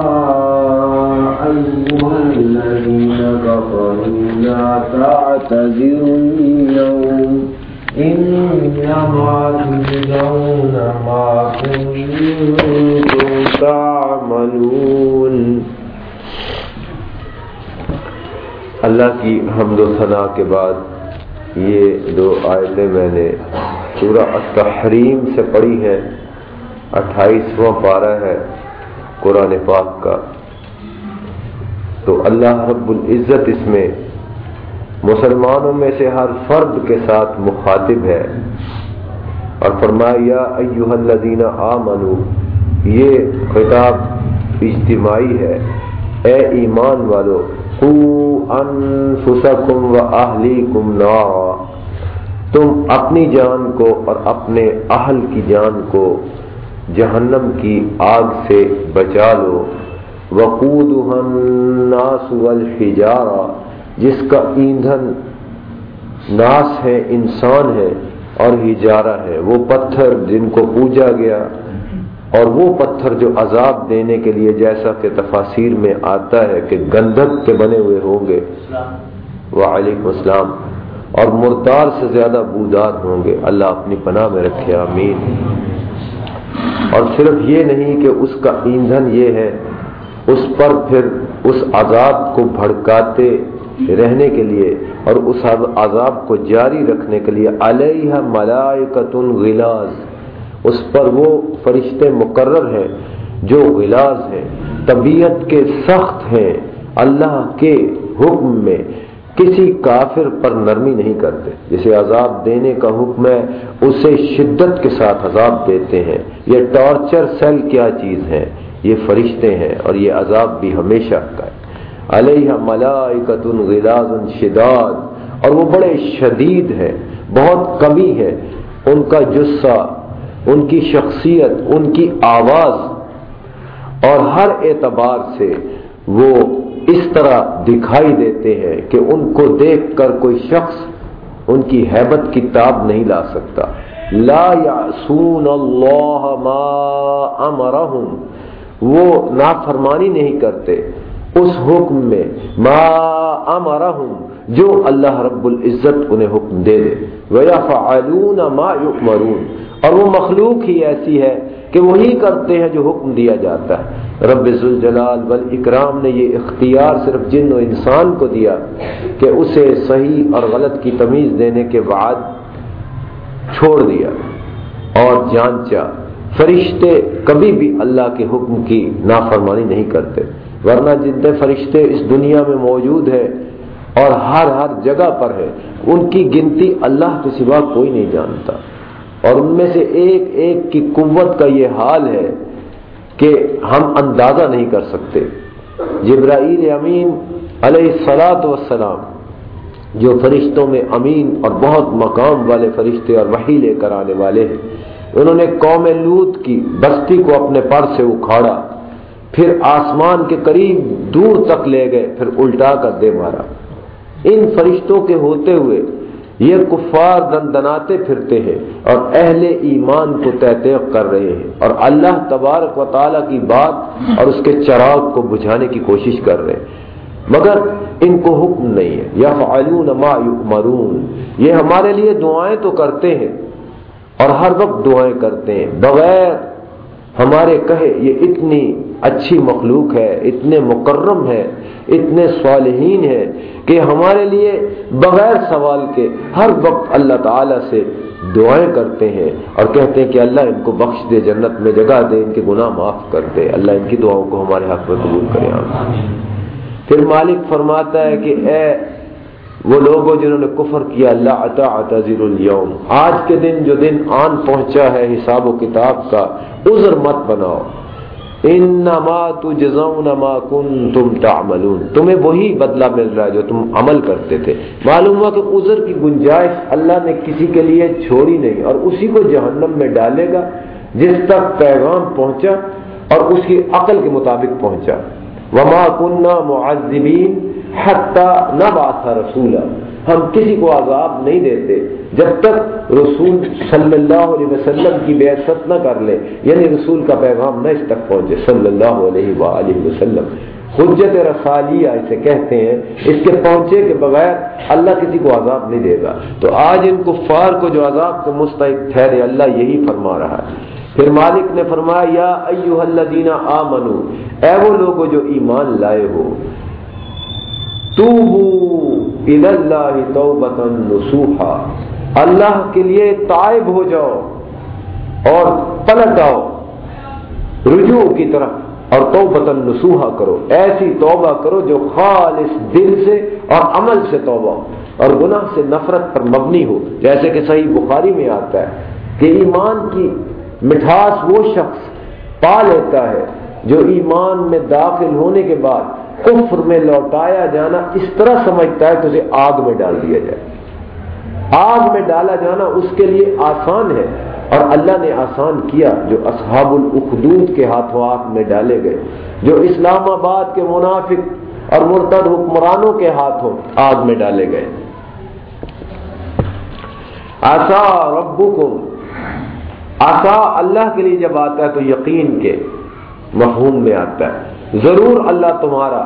أيها الذين كفروا لا تعتذروا اليوم. إنما تجزون ما كنتم تعملون. اللہ کی حمد و ثناء کے بعد یہ دو آیتیں میں نے سورہ التحریم سے پڑھی ہیں، اٹھائیسواں پارہ ہے۔ قرآن پاک کا۔ تو اللہ رب العزت اس میں مسلمانوں میں سے ہر فرد کے ساتھ مخاطب ہے۔ اور فرمایا ایوہ الذین آمنو یہ خطاب اجتماعی ہے۔ اے ایمان والو، قو انفسکم و اہلیکم نارا۔ تم اپنی جان کو اور اپنے اہل کی جان کو جہنم کی آگ سے بچا لو۔ وقود الناس والحجارہ جس کا ایندھن ناس ہے، انسان ہے اور ہجارہ ہے۔ وہ پتھر جن کو پوجا گیا اور وہ پتھر جو عذاب دینے کے لیے جیسا کہ تفاصیر میں آتا ہے کہ گندھک کے بنے ہوئے ہوں گے۔ وعلیکم السلام۔ اور مردار سے زیادہ بودار ہوں گے۔ اللہ اپنی پناہ میں رکھے، آمین۔ اور صرف یہ نہیں کہ اس کا ایندھن یہ ہے، اس پر پھر اس عذاب کو بھڑکاتے رہنے کے لیے اور اس عذاب کو جاری رکھنے کے لیے علیہ ملائکت غلاز اس پر وہ فرشتے مقرر ہیں جو غلاز ہیں، طبیعت کے سخت ہیں، اللہ کے حکم میں۔ کسی کافر پر نرمی نہیں کرتے۔ جسے عذاب دینے کا حکم ہے، اسے شدت کے ساتھ عذاب دیتے ہیں۔ یہ ٹارچر سیل کیا چیز ہے یہ فرشتے ہیں اور یہ عذاب بھی ہمیشہ کا ہے۔ علیہ ملائکت غلاز شداد، اور وہ بڑے شدید ہیں، بہت کمی ہے۔ ان کا جسہ، ان کی شخصیت، ان کی آواز، اور ہر اعتبار سے وہ اس طرح دکھائی دیتے ہیں کہ ان کو دیکھ کر کوئی شخص ان کی حیبت کی تاب نہیں لا سکتا۔ لا یعصون اللہ ما امرہم۔ وہ نافرمانی نہیں کرتے۔ اس حکم میں ما امرہم، جو اللہ رب العزت انہیں حکم دے دے۔ وَيَفَعَلُونَ مَا يُؤْمَرُونَ۔ اور وہ مخلوق ہی ایسی ہے کہ وہی کرتے ہیں جو حکم دیا جاتا ہے۔ رب ذوالجلال والاکرام نے یہ اختیار صرف جن و انسان کو دیا کہ اسے صحیح اور غلط کی تمیز دینے کے بعد چھوڑ دیا اور جانچا۔ فرشتے کبھی بھی اللہ کے حکم کی نافرمانی نہیں کرتے، ورنہ جتنے فرشتے اس دنیا میں موجود ہیں اور ہر ہر جگہ پر ہے ان کی گنتی اللہ کے سوا کوئی نہیں جانتا۔ اور ان میں سے ایک ایک کی قوت کا یہ حال ہے کہ ہم اندازہ نہیں کر سکتے۔ جبرائیل امین علیہ سلاۃ وسلام جو فرشتوں میں امین اور بہت مقام والے فرشتے اور وہی لے کر آنے والے ہیں، انہوں نے قوم لوت کی بستی کو اپنے پر سے اکھاڑا، پھر آسمان کے قریب دور تک لے گئے، پھر الٹا کر دے مارا۔ ان فرشتوں کے ہوتے ہوئے یہ کفار دن دناتے پھرتے ہیں اور اہل ایمان کو تحتیق کر رہے ہیں اور اللہ تبارک و تعالیٰ کی بات اور اس کے چراغ کو بجھانے کی کوشش کر رہے ہیں۔ مگر ان کو حکم نہیں ہے۔ یا فعلون ما یؤمرون۔ یہ ہمارے لیے دعائیں تو کرتے ہیں اور ہر وقت دعائیں کرتے ہیں۔ بغیر ہمارے کہے یہ اتنی اچھی مخلوق ہے، اتنے مکرم ہے اتنے صالحین ہیں کہ ہمارے لیے بغیر سوال کے ہر وقت اللہ تعالی سے دعائیں کرتے ہیں اور کہتے ہیں کہ اللہ ان کو بخش دے جنت میں جگہ دے ان کے گناہ معاف کر دے۔ اللہ ان کی دعاؤں کو ہمارے حق میں قبول کرے پھر مالک فرماتا ہے کہ اے وہ لوگوں جنہوں نے کفر کیا اللہ عطا عطر اليوم۔ آج کے دن جو دن آن پہنچا ہے حساب و کتاب کا عذر مت بناؤ۔ انما تجزون ما کنتم تعملون۔ تمہیں وہی بدلہ مل رہا ہے جو تم عمل کرتے تھے۔ معلوم ہوا کہ عذر کی گنجائش اللہ نے کسی کے لیے چھوڑی نہیں اور اسی کو جہنم میں ڈالے گا، جس تک پیغام پہنچا اور اس کی عقل کے مطابق پہنچا۔ وما کننا معذبین حتی نبعث رسولا۔ ہم کسی کو عذاب نہیں دیتے۔ جب تک رسول صلی اللہ علیہ وسلم کی بے نہ کر لے یعنی رسول کا پیغام نہ اس تک پہنچے، صلی اللہ علیہ وآلہ وسلم۔ حجت رسالیہ اسے کہتے ہیں، اس کے پہنچے کے بغیر اللہ کسی کو عذاب نہیں دے گا۔ تو آج ان کفار کو جو عذاب کو مستحق ٹھہرے، اللہ یہی فرما رہا ہے۔ پھر مالک نے فرمایا، یا ایوہ الذین آمنو، اے وہ لوگ جو ایمان لائے ہو، توبو اللہ توبتا نصوحا۔ اللہ کے لیے تائب ہو جاؤ اور پلٹ آؤ رجوع کی طرف اور توبتا نصوحا کرو ایسی توبہ کرو جو خالص دل سے اور عمل سے توبہ اور گناہ سے نفرت پر مبنی ہو جیسے کہ صحیح بخاری میں آتا ہے کہ ایمان کی مٹھاس وہ شخص پا لیتا ہے جو ایمان میں داخل ہونے کے بعد کفر میں لوٹایا جانا اس طرح سمجھتا ہے کہ اسے آگ میں ڈال دیا جائے۔ آگ میں ڈالا جانا اس کے لیے آسان ہے اور اللہ نے آسان کیا جو اصحاب الاخدود کے ہاتھوں آگ میں ڈالے گئے، جو اسلام آباد کے منافق اور مرتد حکمرانوں کے ہاتھوں آگ میں ڈالے گئے۔ آسا ربکم آسا اللہ کے لیے جب آتا ہے تو یقین کے مفہوم میں آتا ہے۔ ضرور اللہ تمہارا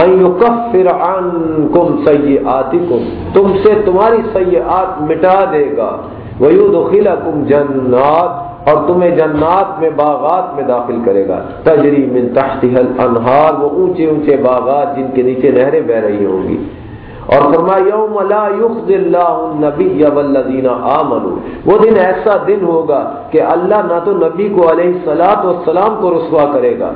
عنکم سیئاتکم تم سے تمہاری سیئات مٹا دے گا. ویدخلکم جنات اور تمہیں جنات میں باغات میں داخل کرے گا. تجری من تحتها الانہار، وہ اونچے اونچے باغات جن کے نیچے نہریں بہ رہی ہوں گی. اور فرمایا، یوم لا یخز اللہ النبی والذین آمنوا. وہ دن ایسا دن ہوگا کہ اللہ نہ تو نبی کو علیہ الصلات والسلام کو رسوا کرے گا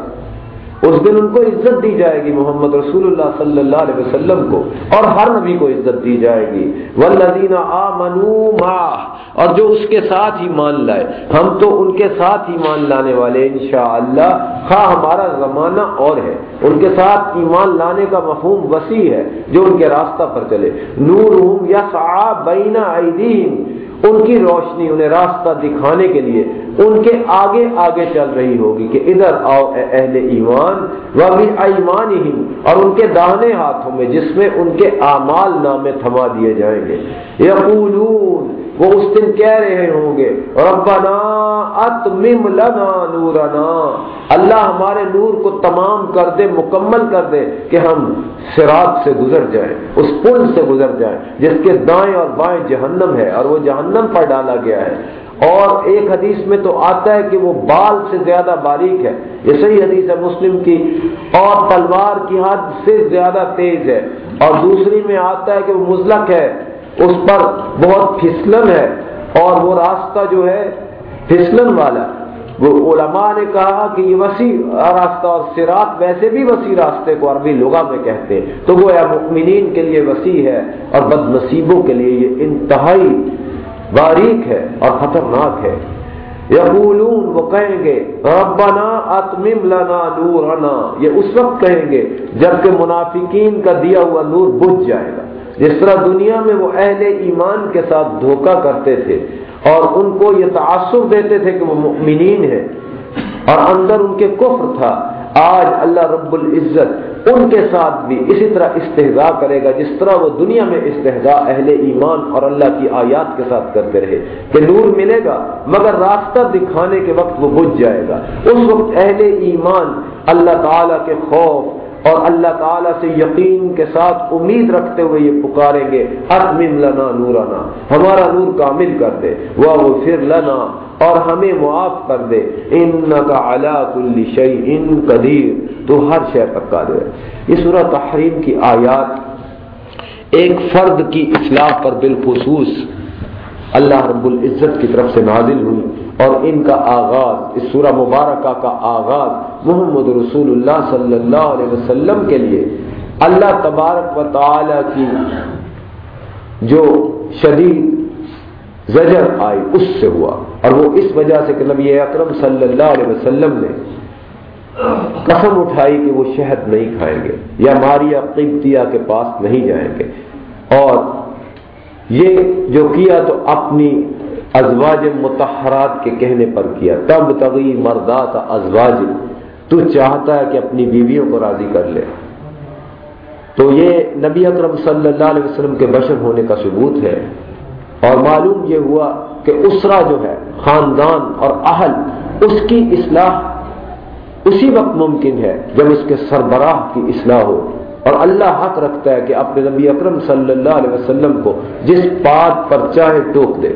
اس دن ان کو عزت دی جائے گی محمد رسول اللہ صلی اللہ علیہ وسلم کو، اور ہر نبی کو عزت دی جائے گی۔ والذین آمنوا ما اور جو اس کے ساتھ ہی مان لائے۔ ہم تو ان کے ساتھ ہی مان لانے والے انشاءاللہ۔ خواہ ہمارا زمانہ اور ہے۔ ان کے ساتھ ایمان لانے کا مفہوم وسیع ہے، جو ان کے راستہ پر چلے۔ نورہم یسعا بین ایدیہم، ان کی روشنی، انہیں راستہ دکھانے کے لیے۔ ان کے آگے آگے چل رہی ہوگی کہ ادھر آؤ اے اہل ایمان وہ بھی ایمان ہی اور ان کے داہنے ہاتھوں میں، جس میں ان کے اعمال نامے تھما دیے جائیں گے۔ یقولون، وہ اس دن کہہ رہے ہوں گے، ربنا اتمم لنا نورنا۔ اللہ ہمارے نور کو تمام کر دے، مکمل کر دے کہ ہم سرات سے گزر جائیں، اس پل سے گزر جائیں، جس کے دائیں اور بائیں جہنم ہے، اور وہ جہنم پر ڈالا گیا ہے۔ اور ایک حدیث میں تو آتا ہے کہ وہ بال سے زیادہ باریک ہے۔ یہ صحیح حدیث ہے مسلم کی۔ اور تلوار کی حد سے زیادہ تیز ہے۔ اور دوسری میں آتا ہے کہ وہ مزلک ہے۔ اس پر بہت پھسلن ہے۔ اور وہ راستہ جو ہے پھسلن والا۔ وہ علماء نے کہا کہ یہ وسیع راستہ اور سرات ویسے بھی وسیع راستے کو عربی لغا میں کہتے ہیں۔ تو وہ مؤمنین کے لیے وسیع ہے اور بد نصیبوں کے لیے یہ انتہائی باریک ہے اور خطرناک ہے۔ یقولون، وہ کہیں گے، ربنا اتمم لنا نورنا۔ یہ اس وقت کہیں گے جبکہ منافقین کا دیا ہوا نور بجھ جائے گا۔ جس طرح دنیا میں وہ اہل ایمان کے ساتھ دھوکہ کرتے تھے اور ان کو یہ تعصب دیتے تھے کہ وہ مؤمنین ہیں۔ اور اندر ان کے کفر تھا۔ آج اللہ رب العزت ان کے ساتھ بھی اسی طرح استحضاء کرے گا، جس طرح وہ دنیا میں استحضاء اہل ایمان اور اللہ کی آیات کے ساتھ کرتے رہے، کہ نور ملے گا، مگر راستہ دکھانے کے وقت وہ بجھ جائے گا۔ اس وقت اہل ایمان اللہ تعالی کے خوف اور اللہ تعالیٰ سے یقین کے ساتھ امید رکھتے ہوئے یہ پکاریں گے اتمم لنا نورنا، ہمارا نور کامل کر دے وہ پھر لنا اور ہمیں معاف کر دے۔ ان کا الا کل شعی ان قدیر تو ہر شے پر قادر ہے۔ یہ سورہ تحریم کی آیات ایک فرد کی اصلاح پر بالخصوص اللہ رب العزت کی طرف سے نازل ہوئی اور ان کا آغاز، اس سورہ مبارکہ کا آغاز محمد رسول اللہ صلی اللہ علیہ وسلم کے لیے۔ اللہ تبارک و تعالی کی جو شدید زجر آئی، اس سے ہوا۔ اور وہ اس وجہ سے کہ نبی اکرم صلی اللہ علیہ وسلم نے قسم اٹھائی کہ وہ شہد نہیں کھائیں گے یا ماریا قبطیہ کے پاس نہیں جائیں گے۔ اور یہ جو کیا تو اپنی ازواج متحرات کے کہنے پر کیا۔ تب تغی مردات ازواج۔ تو چاہتا ہے کہ اپنی بیویوں کو راضی کر لے۔ تو یہ نبی اکرم صلی اللہ علیہ وسلم کے بشر ہونے کا ثبوت ہے۔ اور معلوم یہ ہوا کہ اسرا جو ہے، خاندان اور اہل، اس کی اصلاح اسی وقت ممکن ہے جب اس کے سربراہ کی اصلاح ہو۔ اور اللہ حق رکھتا ہے کہ اپنے نبی اکرم صلی اللہ علیہ وسلم کو جس بات پر چاہے ٹوک دے۔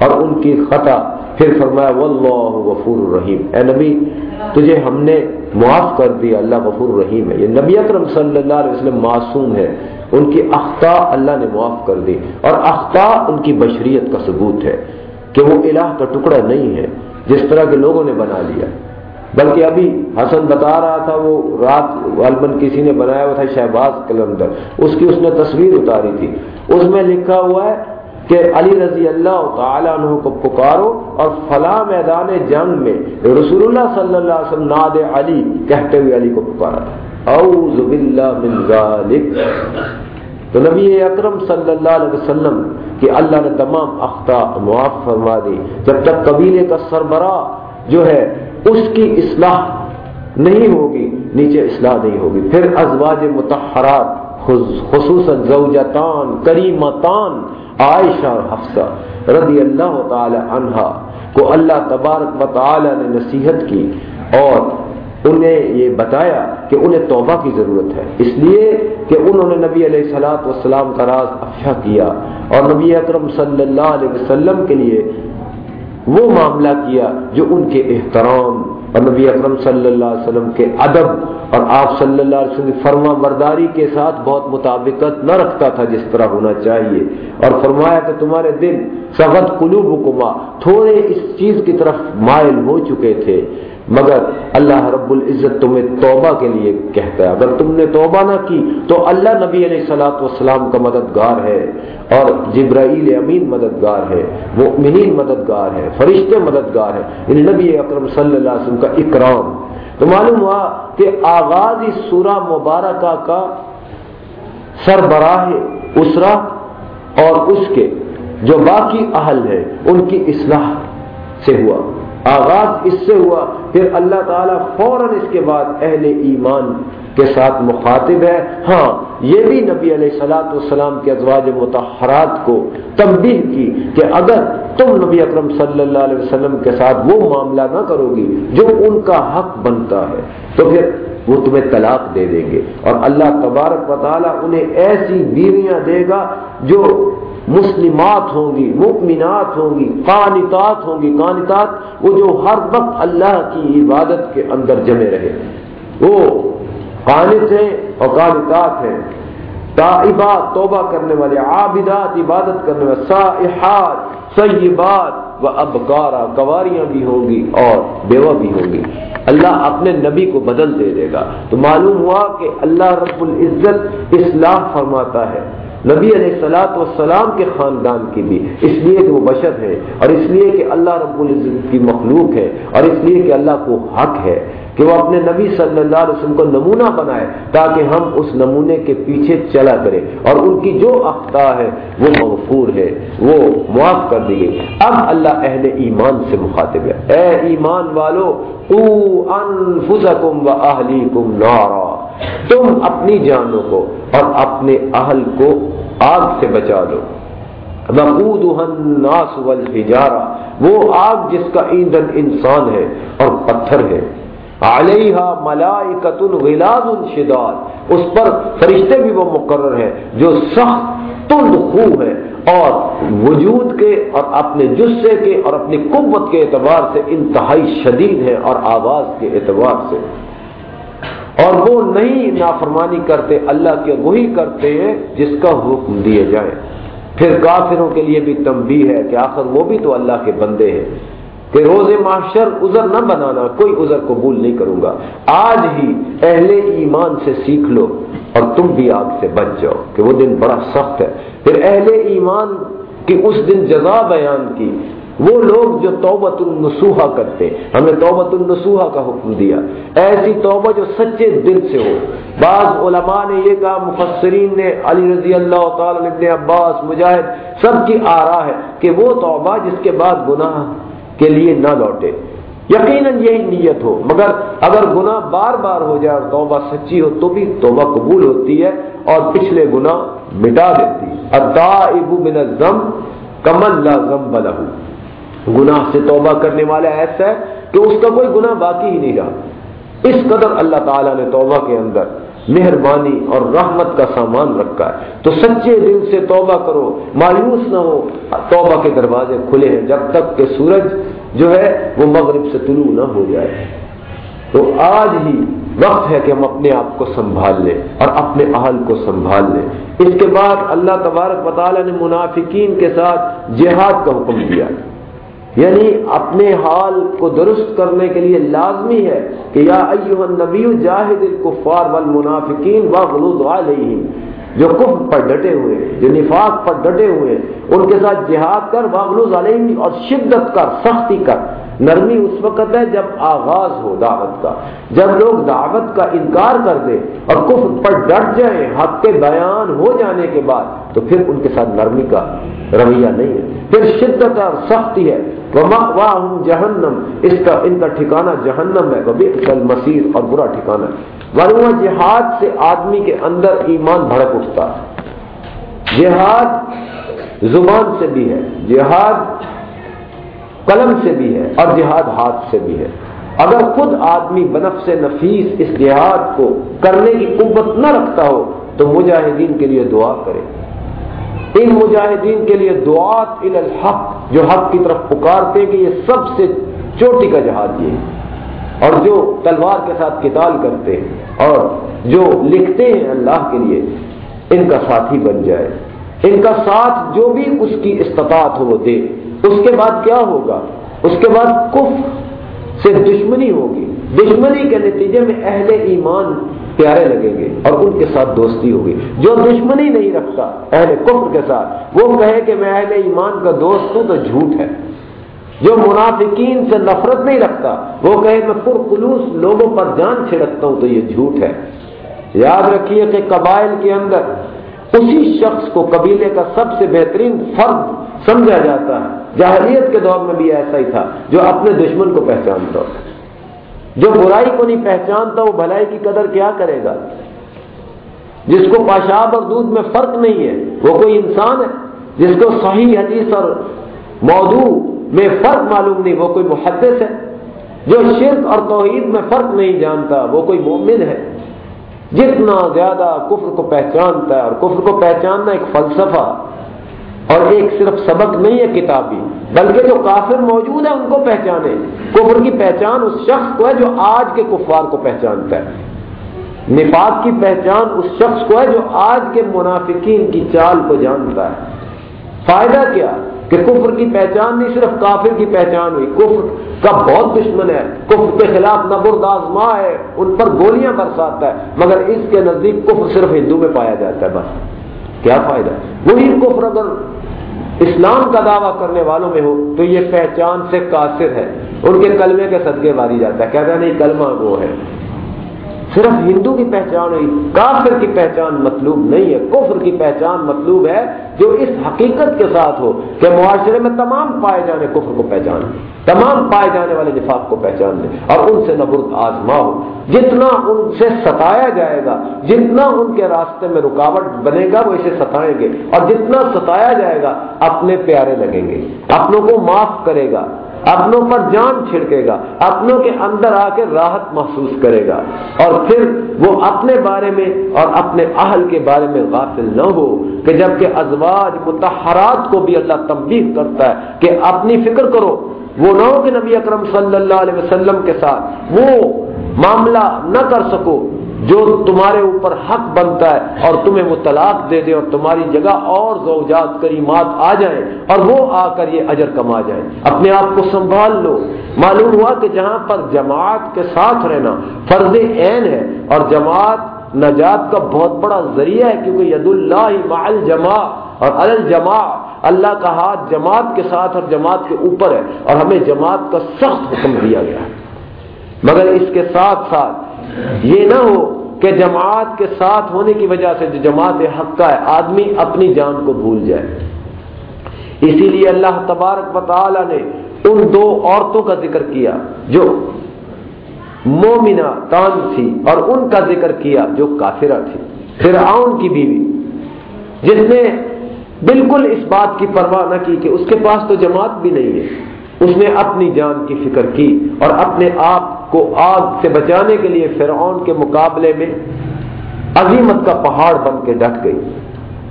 اور ان کی خطا پھر فرمایا، واللہ غفور الرحیم اے نبی، تجھے ہم نے معاف کر دیا، اللہ غفور الرحیم ہے۔ یہ نبی اکرم صلی اللہ علیہ وسلم معصوم ہے۔ ان کی اخطاء اللہ نے معاف کر دی اور اخطاء ان کی بشریت کا ثبوت ہے کہ وہ الہ کا ٹکڑا نہیں ہے جس طرح کے لوگوں نے بنا لیا۔ بلکہ ابھی حسن بتا رہا تھا، وہ رات غالباً کسی نے بنایا ہوا تھا شہباز کلندر۔ اس کی اس نے تصویر اتاری تھی۔ اس میں لکھا ہوا ہے کہ علی رضی اللہ تعالیٰ عنہ کو پکارو اور فلاں میدان جنگ میں رسول اللہ صلی اللہ علیہ وسلم ناد علی کہتے ہوئے علی کو پکارا تھا۔ اعوذ باللہ من ذالک۔ تو نبی اکرم صلی اللہ علیہ وسلم کہ اللہ نے تمام اخطا معاف فرما دی۔ جب تک قبیلے کا سربراہ جو ہے اس کی اصلاح نہیں ہوگی، نیچے اصلاح نہیں ہوگی۔ پھر ازواج متحرات خصوصاً زوجتان، کریمتان، عائشہ اور حفصہ رضی اللہ تعالی عنہا کو اللہ تبارک و تعالی نے نصیحت کی اور انہیں یہ بتایا کہ انہیں توبہ کی ضرورت ہے۔ اس لیے کہ انہوں نے نبی علیہ السلاۃ والسلام کا راز افشا کیا اور نبی اکرم صلی اللہ علیہ وسلم کے لیے وہ معاملہ کیا جو ان کے احترام اور نبی اکرم صلی اللہ علیہ وسلم کے ادب اور آپ صلی اللہ علیہ وسلم فرما برداری کے ساتھ بہت مطابقت نہ رکھتا تھا جس طرح ہونا چاہیے۔ اور فرمایا کہ تمہارے دل سغت قلوب حکما تھوڑے اس چیز کی طرف مائل ہو چکے تھے۔ مگر اللہ رب العزت تمہیں توبہ کے لیے کہتا ہے۔ اگر تم نے توبہ نہ کی تو اللہ نبی علیہ السلاۃ والسلام کا مددگار ہے اور جبرائیل امین مددگار ہے، مؤمنین مددگار ہے، فرشتے مددگار ہے یعنی نبی اکرم صلی اللہ علیہ وسلم کا اکرام۔ تو معلوم ہوا کہ آغاز اس سورہ مبارکہ کا سربراہ اسرا اور اس کے جو باقی اہل ہے ان کی اصلاح سے ہوا۔ آغاز اس سے ہوا، پھر اللہ تعالیٰ فوراً اس کے بعد اہل ایمان کے ساتھ مخاطب ہے۔ ہاں یہ بھی نبی علیہ سلاۃ والسلام کے ازواج متحرات کو تنبیہ کی کہ اگر تم نبی اکرم صلی اللہ علیہ وسلم کے ساتھ وہ معاملہ نہ کرو گی جو ان کا حق بنتا ہے، تو پھر وہ تمہیں طلاق دے دیں گے۔ اور اللہ تبارک و تعالیٰ انہیں ایسی بیویاں دے گا جو مسلمات ہوں گی، مؤمنات ہوں گی، قانتات ہوں گی۔ قانتات وہ جو ہر وقت اللہ کی عبادت کے اندر جمے رہے۔ وہ قانت ہیں اور قانتات ہیں۔ تائبات توبہ کرنے والے، عابدات، عبادت کرنے والے سائحات سیبات و ابکارا کواریاں بھی ہوں گی اور بیوہ بھی ہوں گی۔ اللہ اپنے نبی کو بدل دے دے گا۔ تو معلوم ہوا کہ اللہ رب العزت اصلاح فرماتا ہے۔ نبی علیہ السلاۃ والسلام کے خاندان کی بھی۔ اس لیے کہ وہ بشر ہے اور اس لیے کہ اللہ رب العزت کی مخلوق ہے اور اس لیے کہ اللہ کو حق ہے۔ کہ وہ اپنے نبی صلی اللہ علیہ وسلم کو نمونہ بنائے تاکہ ہم اس نمونے کے پیچھے چلا کریں اور ان کی جو اخطا ہے وہ مغفور ہے، وہ معاف کر دی گئی اب اللہ اہل ایمان سے مخاطب ہے۔ اے ایمان والو انفسکم و اہلیکم نارا۔ تم اپنی جانوں کو اور اپنے اہل کو آگ سے بچا دو۔ الناس والحجارہ وہ آگ جس کا ایندھن انسان ہے اور پتھر ہے۔ علیہ ملائکت غلاظ شداد۔ اس پر فرشتے بھی وہ مقرر ہیں جو سخت تند خو ہے اور وجود کے اور اپنے جسے کے اور اپنی قوت کے اعتبار سے انتہائی شدید ہے اور آواز کے اعتبار سے۔ اور وہ نہیں نافرمانی کرتے، اللہ کے وہی کرتے ہیں جس کا حکم دیے جائے پھر کافروں کے لیے بھی تنبیہ ہے کہ آخر وہ بھی تو اللہ کے بندے ہیں۔ کہ روز معاشر عذر نہ بنانا، کوئی عذر قبول نہیں کروں گا۔ آج ہی اہل ایمان سے سیکھ لو اور تم بھی آگ سے بچ جاؤ کہ وہ دن بڑا سخت ہے۔ پھر اہل ایمان کی اس دن جزا بیان کی۔ وہ لوگ جو توبت النسوحا کرتے ہمیں توبت النسوحا کا حکم دیا۔ ایسی توبہ جو سچے دل سے ہو۔ بعض علماء نے یہ کہا، مفسرین نے، علی رضی اللہ تعالی ابن عباس، مجاہد، سب کی آرا ہے کہ وہ توبہ جس کے بعد گناہ کے لیے نہ لوٹے۔ یقیناً یہی نیت ہو، مگر اگر گناہ بار بار ہو جائے اور توبہ سچی ہو تو بھی توبہ قبول ہوتی ہے اور پچھلے گناہ مٹا دیتی من الزم کمن لا زمب گناہ سے توبہ کرنے والا ایسا ہے کہ اس کا کوئی گناہ باقی ہی نہیں رہا۔ اس قدر اللہ تعالیٰ نے توبہ کے اندر مہربانی اور رحمت کا سامان رکھا ہے۔ تو سچے دل سے توبہ کرو، مایوس نہ ہو۔ توبہ کے دروازے کھلے ہیں۔ جب تک کہ سورج جو ہے وہ مغرب سے طلوع نہ ہو جائے۔ تو آج ہی وقت ہے کہ ہم اپنے آپ کو سنبھال لیں اور اپنے اہل کو سنبھال لیں۔ اس کے بعد اللہ تبارک مطالعہ نے منافقین کے ساتھ جہاد کا حکم دیا۔ یعنی اپنے حال کو درست کرنے کے لیے لازمی ہے کہ یا ایوہ النبی جاہد الکفار والمنافقین وغلود علیہم، جو کفر پر ڈٹے ہوئے، جو نفاق پر ڈٹے ہوئے، ان کے ساتھ جہاد کر واغلوظ علیہم اور شدت کر، سختی کر۔ نرمی اس وقت ہے جب آغاز ہو دعوت کا، جب لوگ دعوت کا انکار کر دیں اور کفر پر ڈٹ جائیں، حق کے بیان ہو جانے کے بعد، تو پھر ان کے ساتھ نرمی کا رویہ نہیں ہے۔ پھر شدت اور سختی ہے۔ جہنم اس کا، ان کا ٹھکانہ جہنم ہے۔ کل مسیر اور برا ٹھکانہ ہے۔ ورنہ جہاد سے آدمی کے اندر ایمان بھڑک اٹھتا ہے۔ جہاد زبان سے بھی ہے۔ جہاد قلم سے بھی ہے اور جہاد ہاتھ سے بھی ہے۔ اگر خود آدمی بنف سے نفیس اس جہاد کو کرنے کی قوت نہ رکھتا ہو، تو مجاہدین کے لیے دعا کرے۔ ان مجاہدین کے لیے دعات الحق، جو حق کی طرف پکارتے ہیں کہ یہ سب سے چوٹی کا جہاد یہ اور جو تلوار کے ساتھ کتال کرتے ہیں اور جو لکھتے ہیں اللہ کے لیے، ان کا ساتھی بن جائے۔ ان کا ساتھ جو بھی اس کی استطاعت ہو، وہ دے۔ اس کے بعد کیا ہوگا؟ اس کے بعد کف سے دشمنی ہوگی۔ دشمنی کے نتیجے میں اہل ایمان پیارے لگیں گے اور ان کے ساتھ دوستی ہوگی۔ جو دشمنی نہیں رکھتا اہل کفر کے ساتھ، وہ کہے کہ میں اہل ایمان کا دوست ہوں تو جھوٹ ہے۔ جو منافقین سے نفرت نہیں رکھتا، وہ کہے میں پرخلوص لوگوں پر جان چھڑکتا ہوں تو یہ جھوٹ ہے۔ یاد رکھیے کہ قبائل کے اندر اسی شخص کو قبیلے کا سب سے بہترین فرد سمجھا جاتا ہے۔ جاہلیت کے دور میں بھی ایسا ہی تھا، جو اپنے دشمن کو پہچانتا۔ ہو جو برائی کو نہیں پہچانتا، وہ بھلائی کی قدر کیا کرے گا؟ جس کو پاشاب اور دودھ میں فرق نہیں ہے، وہ کوئی انسان ہے۔ جس کو صحیح حدیث اور موضوع میں فرق معلوم نہیں، وہ کوئی محدث ہے۔ جو شرک اور توحید میں فرق نہیں جانتا، وہ کوئی مومن ہے۔ جتنا زیادہ کفر کو پہچانتا ہے، اور کفر کو پہچاننا ایک فلسفہ اور ایک صرف سبق نہیں ہے کتابی بلکہ جو کافر موجود ہے ان کو پہچانے۔ کفر کی پہچان اس شخص کو ہے جو آج کے کفار کو پہچانتا ہے۔ نفاق کی پہچان اس شخص کو ہے جو آج کے منافقین کی چال کو جانتا ہے۔ فائدہ کیا؟ کہ کفر کی پہچان نہیں صرف کافر کی پہچان ہوئی، کفر کا بہت دشمن ہے۔ کفر کے خلاف نبرد آزما ہے، ان پر گولیاں برساتا ہے، مگر اس کے نزدیک کفر صرف ہندو میں پایا جاتا ہے بس۔ کیا فائدہ؟ وہی کفر اگر اسلام کا دعویٰ کرنے والوں میں ہو تو یہ پہچان سے قاصر ہے، ان کے کلمے کے صدقے ماری جاتا ہے۔ کہتا نہیں، کلمہ وہ ہے۔ صرف ہندو کی پہچان ہوئی، کافر کی پہچان مطلوب نہیں ہے، کفر کی پہچان مطلوب ہے جو اس حقیقت کے ساتھ ہو کہ معاشرے میں تمام پائے جانے کفر کو پہچان تمام پائے جانے والے نفاق کو پہچان لیں اور ان سے نبرد آزما ہو۔ جتنا ان سے ستایا جائے گا، جتنا ان کے راستے میں رکاوٹ بنے گا، وہ اسے ستائیں گے۔ اور جتنا ستایا جائے گا، اپنے پیارے لگیں گے۔ اپنوں کو معاف کرے گا۔ اپنوں پر جان چھڑکے گا، اپنوں کے اندر آ کے راحت محسوس کرے گا۔ اور پھر وہ اپنے بارے میں اور اپنے اہل کے بارے میں غافل نہ ہو کہ جبکہ ازواج متحرات کو بھی اللہ تنبیہ کرتا ہے کہ اپنی فکر کرو۔ وہ نہ ہو کہ نبی اکرم صلی اللہ علیہ وسلم کے ساتھ وہ معاملہ نہ کر سکو۔ جو تمہارے اوپر حق بنتا ہے اور تمہیں وہ طلاق دے دے اور تمہاری جگہ اور زوجات کریمات آ جائیں اور وہ آ کر یہ اجر کما جائیں۔ اپنے آپ کو سنبھال لو۔ معلوم ہوا کہ جہاں پر جماعت کے ساتھ رہنا فرض عین ہے اور جماعت نجات کا بہت بڑا ذریعہ ہے کیونکہ ید اللہ مع جمع اور الجماع اللہ کا ہاتھ جماعت کے ساتھ اور جماعت کے اوپر ہے اور ہمیں جماعت کا سخت حکم دیا گیا ہے۔ مگر اس کے ساتھ ساتھ یہ نہ ہو کہ جماعت کے ساتھ ہونے کی وجہ سے جو جماعت حق کا ہے، آدمی اپنی جان کو بھول جائے۔ اسی لیے اللہ تبارک و تعالی نے ان دو عورتوں کا ذکر کیا جو مومنا تان تھی اور ان کا ذکر کیا جو کافرہ تھی۔ فرعون کی بیوی، جس نے بالکل اس بات کی پرواہ نہ کی کہ اس کے پاس تو جماعت بھی نہیں ہے۔ اس نے اپنی جان کی فکر کی اور اپنے آپ کو آگ سے بچانے کے لیے فرعون کے مقابلے میں عظیمت کا پہاڑ بن کے ڈٹ گئی۔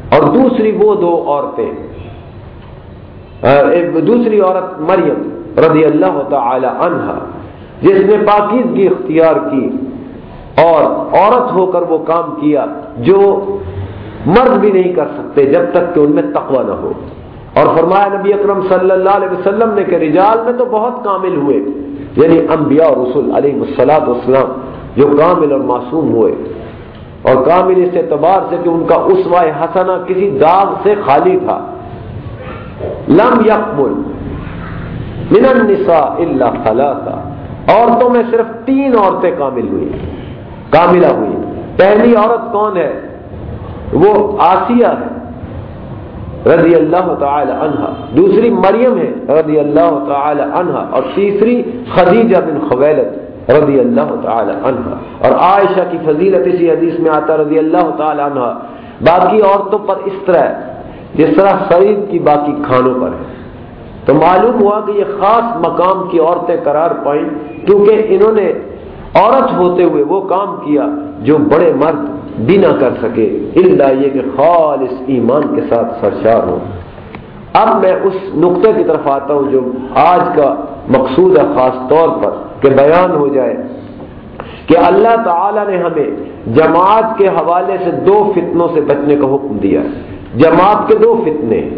اور دوسری وہ دو عورتیں دوسری عورت مریم رضی اللہ تعالی عنہا جس نے پاکیزگی اختیار کی اور عورت ہو کر وہ کام کیا جو مرد بھی نہیں کر سکتے جب تک کہ ان میں تقوی نہ ہو۔ اور فرمایا نبی اکرم صلی اللہ علیہ وسلم نے کہ رجال میں تو بہت کامل ہوئے یعنی انبیاء اور رسول علیہ السلاط والسلام جو کامل اور معصوم ہوئے۔ اور کامل اس اعتبار سے کہ ان کا اسوا حسنہ کسی داغ سے خالی تھا۔ لم یقبل من النساء الا ثلاثه عورتوں میں صرف تین عورتیں کامل ہوئی، کاملہ ہوئی۔ پہلی عورت کون ہے؟ وہ آسیہ ہے۔ رضی اللہ تعالی عنہ. دوسری مریم ہے، رضی اللہ تعالی عنہ. اور تیسری خدیجہ بن خویلت رضی اللہ تعالی عنہ. اور عائشہ کی فضیلت اسی حدیث میں آتا رضی اللہ تعالی عنہ. باقی عورتوں پر اس طرح، جس طرح خرید کی باقی کھانوں پر ہے. تو معلوم ہوا کہ یہ خاص مقام کی عورتیں قرار پائیں، کیونکہ انہوں نے عورت ہوتے ہوئے وہ کام کیا جو بڑے مرد بھی نہ کر سکے اللہ یہ کہ خالص ایمان کے ساتھ سرشار ہو اب میں اس نقطے کی طرف آتا ہوں جو آج کا مقصود ہے، خاص طور پر کہ بیان ہو جائے کہ اللہ تعالی نے ہمیں جماعت کے حوالے سے دو فتنوں سے بچنے کا حکم دیا۔ جماعت کے دو فتنے۔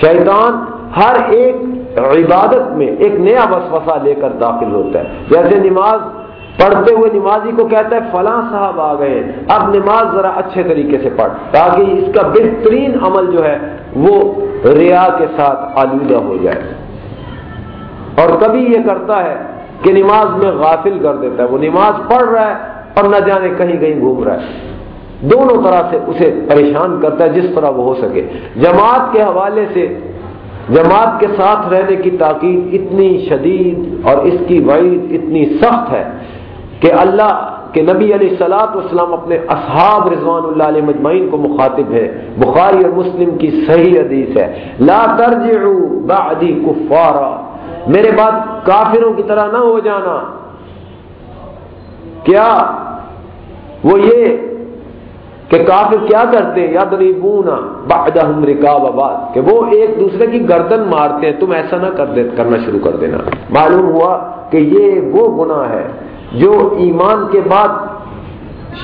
شیطان ہر ایک عبادت میں ایک نیا وسوسہ لے کر داخل ہوتا ہے۔ جیسے نماز پڑھتے ہوئے نمازی کو کہتا ہے فلاں صاحب آ گئے، اب نماز ذرا اچھے طریقے سے پڑھ، تاکہ اس کا بہترین عمل جو ہے وہ ریا کے ساتھ آلودہ ہو جائے۔ اور کبھی یہ کرتا ہے کہ نماز میں غافل کر دیتا ہے، وہ نماز پڑھ رہا ہے اور نہ جانے کہیں کہیں گھوم رہا ہے۔ دونوں طرح سے اسے پریشان کرتا ہے جس طرح وہ ہو سکے۔ جماعت کے حوالے سے، جماعت کے ساتھ رہنے کی تاکید اتنی شدید اور اس کی وعید اتنی سخت ہے کہ اللہ کے نبی علیہ سلاط والسلام اپنے اصحاب رضوان اللہ علیہ مجمعین کو مخاطب ہے۔ بخاری اور مسلم کی صحیح حدیث ہے۔ لا ترجعوا بعدی کفارا۔ میرے بعد کافروں کی طرح نہ ہو جانا۔ کیا وہ یہ کہ کافر کیا کرتے ہیں؟ یاد ریبونا بعدہم رکاب آباد۔ کہ وہ ایک دوسرے کی گردن مارتے ہیں۔ تم ایسا نہ کر دے کرنا شروع کر دینا۔ معلوم ہوا کہ یہ وہ گناہ ہے۔ جو ایمان کے بعد،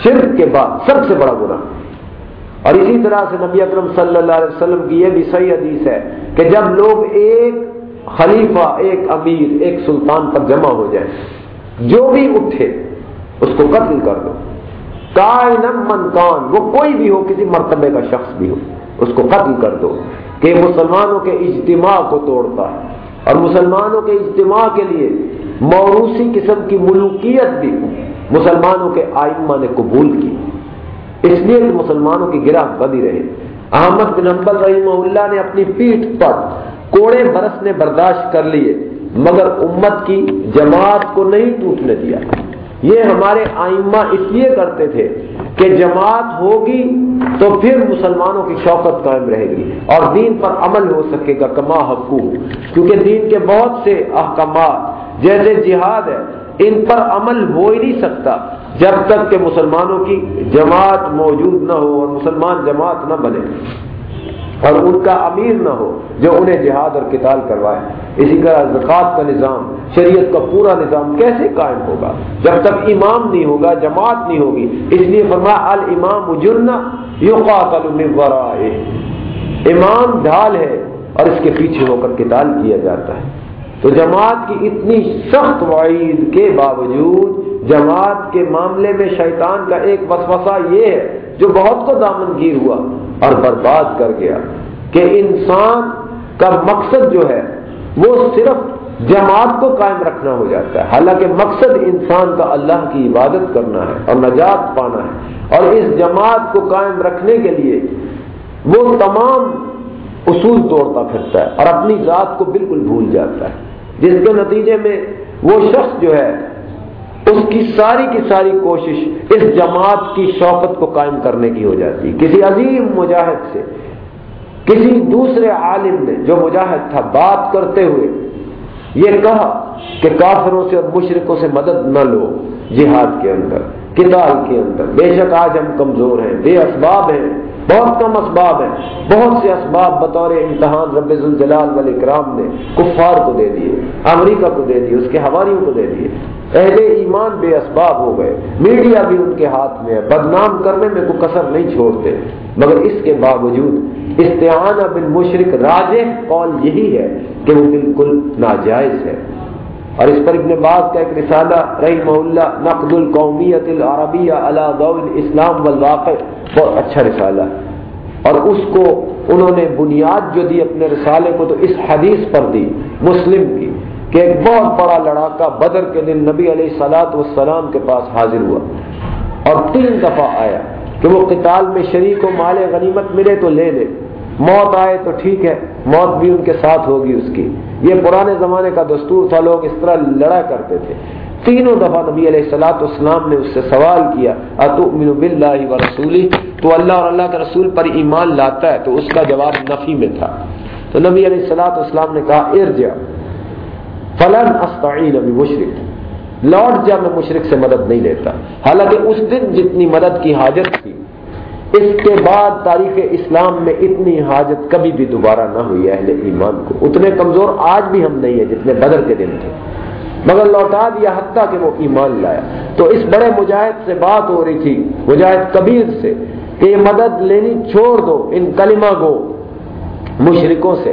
شرک کے بعد، سب سے بڑا گناہ۔ اور اسی طرح سے نبی اکرم صلی اللہ علیہ وسلم کی یہ بھی صحیح حدیث ہے کہ جب لوگ ایک خلیفہ، ایک امیر، ایک سلطان پر جمع ہو جائے، جو بھی اٹھے، اس کو قتل کر دو۔ کائنم من کان، وہ کوئی بھی ہو، کسی مرتبے کا شخص بھی ہو، اس کو قتل کر دو کہ مسلمانوں کے اجتماع کو توڑتا ہے۔ اور مسلمانوں کے اجتماع کے لیے موروثی قسم کی ملوکیت بھی مسلمانوں کے آئمہ نے قبول کی۔ اس لیے کہ مسلمانوں کی گرہ بدی رہے احمد بن حنبل رحمہ اللہ نے اپنی پیٹھ پر کوڑے برس نے برداشت کر لیے، مگر امت کی جماعت کو نہیں ٹوٹنے دیا۔ یہ ہمارے آئمہ اس لیے کرتے تھے کہ جماعت ہوگی تو پھر مسلمانوں کی شوقت قائم رہے گی اور دین پر عمل ہو سکے گا کما حقوق، کیونکہ دین کے بہت سے احکامات جیسے جہاد ہے، ان پر عمل ہو ہی نہیں سکتا جب تک کہ مسلمانوں کی جماعت موجود نہ ہو اور مسلمان جماعت نہ بنے۔ اور ان کا امیر نہ ہو جو انہیں جہاد اور قتال کروائے۔ اسی طرح زکوٰۃ کا نظام، شریعت کا پورا نظام کیسے قائم ہوگا؟ جب تک امام نہیں ہوگا، جماعت نہیں ہوگی۔ اس لیے فرما المام اجرنا امام ڈھال ہے اور اس کے پیچھے ہو کر قتال کیا جاتا ہے۔ تو جماعت کی اتنی سخت وعید کے باوجود جماعت کے معاملے میں شیطان کا ایک وسوسہ یہ ہے جو بہت کو دامن گیر ہوا اور برباد کر گیا کہ انسان کا مقصد جو ہے وہ صرف جماعت کو قائم رکھنا ہو جاتا ہے۔ حالانکہ مقصد انسان کا اللہ کی عبادت کرنا ہے اور نجات پانا ہے۔ اور اس جماعت کو قائم رکھنے کے لیے وہ تمام اصول توڑتا پھرتا ہے اور اپنی ذات کو بالکل بھول جاتا ہے۔ جس کے نتیجے میں وہ شخص جو ہے اس کی ساری کی ساری کوشش اس جماعت کی شوقت کو قائم کرنے کی ہو جاتی کسی عظیم مجاہد سے، کسی دوسرے عالم نے جو مجاہد تھا، بات کرتے ہوئے یہ کہا کہ کافروں سے اور مشرقوں سے مدد نہ لو جہاد کے اندر کتاب کے اندر۔ بے شک آج ہم کمزور ہیں، بے اسباب ہیں، بہت کم اسباب ہیں۔ بہت سے اسباب بطور امتحان رب الجلال والاکرام نے کفار کو دے دیے، امریکہ کو دے دیے، اس کے حواریوں کو دے دیے۔ اہل ایمان بے اسباب ہو گئے۔ میڈیا بھی ان کے ہاتھ میں ہے۔ بدنام کرنے میں کوئی کسر نہیں چھوڑتے۔ مگر اس کے باوجود استعانہ بن مشرق راج قول یہی ہے کہ وہ بالکل ناجائز ہے۔ اور اس پر ابن باز کا ایک رسالہ، رحمہ اللہ، نقد القومیت العربیہ علی ضوء الاسلام والواقع، بہت اچھا رسالہ۔ اور اس کو انہوں نے بنیاد جو دی اپنے رسالے کو تو اس حدیث پر دی، مسلم کی۔ کہ ایک بہت بڑا لڑاکا بدر کے دن نبی علیہ سلاد والسلام کے پاس حاضر ہوا اور تین دفعہ آیا کہ وہ قتال میں شریک و مال غنیمت ملے تو لے لے۔ موت آئے تو ٹھیک ہے، موت بھی ان کے ساتھ ہوگی اس کی۔ یہ پرانے زمانے کا دستور تھا، لوگ اس طرح لڑا کرتے تھے۔ تینوں دفعہ نبی علیہ السلاۃ والسلام نے اس سے سوال کیا باللہ و رسولی؟ تو اللہ اور اللہ کے رسول پر ایمان لاتا ہے تو اس کا جواب نفی میں تھا۔ تو نبی علیہ السلاۃ والسلام نے کہا، ارجع. فلن استعین ابھی مشرق لوٹ جا میں مشرق سے مدد نہیں لیتا۔ حالانکہ اس دن جتنی مدد کی حاجت تھی، اس کے بعد تاریخ اسلام میں اتنی حاجت کبھی بھی دوبارہ نہ ہوئی اہل ایمان کو۔ اتنے کمزور آج بھی ہم نہیں ہیں جتنے بدر کے دن تھے۔ مگر لوٹا دیا حتیٰ کہ وہ ایمان لایا۔ تو اس بڑے مجاہد سے بات ہو رہی تھی، مجاہد کبیر سے، کہ یہ مدد لینی چھوڑ دو، ان کلمہ کو مشرکوں سے۔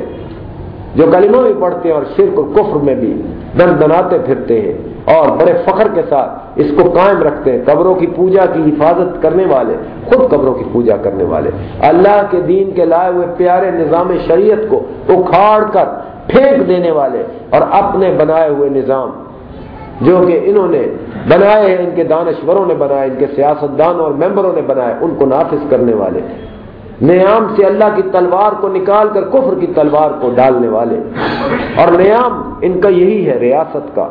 جو کلمہ بھی پڑھتے ہیں اور شرک و کفر میں بھی دن دناتے پھرتے ہیں اور بڑے فخر کے ساتھ اس کو قائم رکھتے ہیں، قبروں کی پوجا کی حفاظت کرنے والے، خود قبروں کی پوجا کرنے والے۔ اللہ کے دین کے لائے ہوئے پیارے نظام شریعت کو اکھاڑ کر پھینک دینے والے اور اپنے بنائے ہوئے نظام، جو کہ انہوں نے بنائے ہیں، ان کے دانشوروں نے بنائے، ان کے سیاستدانوں اور ممبروں نے بنائے، ان کو نافذ کرنے والے۔ نیام سے اللہ کی تلوار کو نکال کر کفر کی تلوار کو ڈالنے والے۔ اور نیام ان کا یہی ہے ریاست کا،